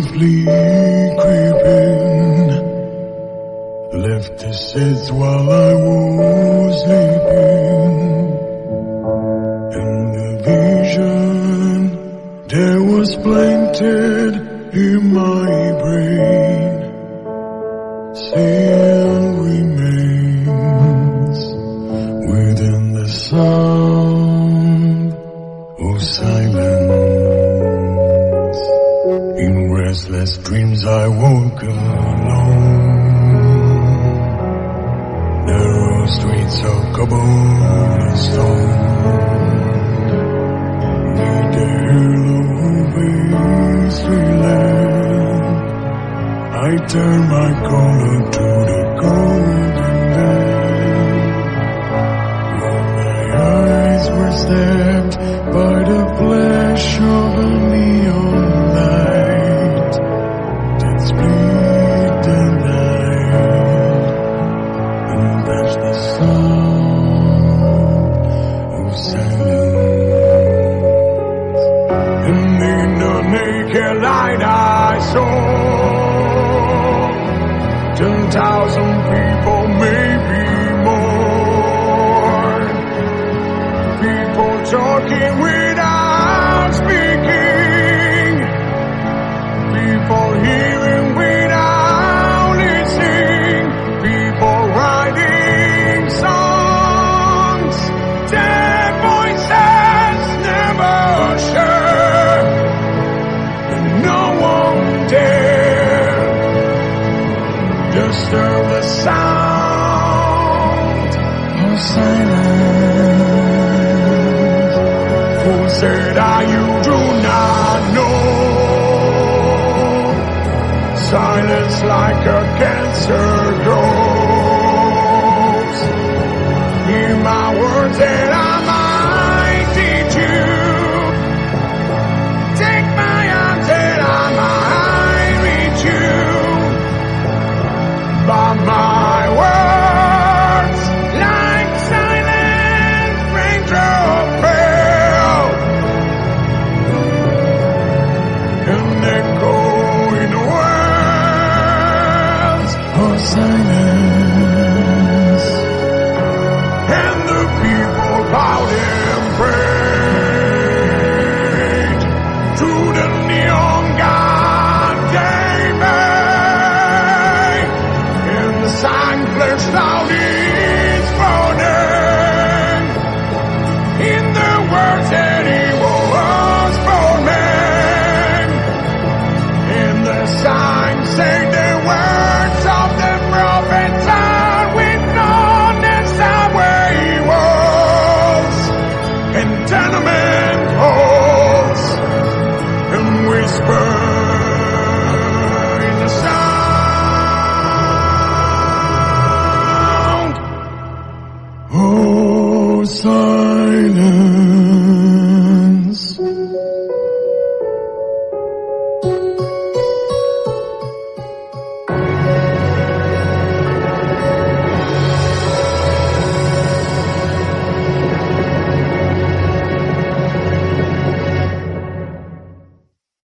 softly creeping left the seeds while I was sleeping. In the vision there was planted in my brain Still remains within the sun. I woke alone. Narrow streets of cobblestone. Neath the halo lamp, I turn my collar to the golden light. When my eyes were stabbed by the flash saw ten thousand people, maybe more. People talking without disturb the sound of silence. Who said I you do not know? Silence like a cancer grows. Hear my words that I flashed Amen.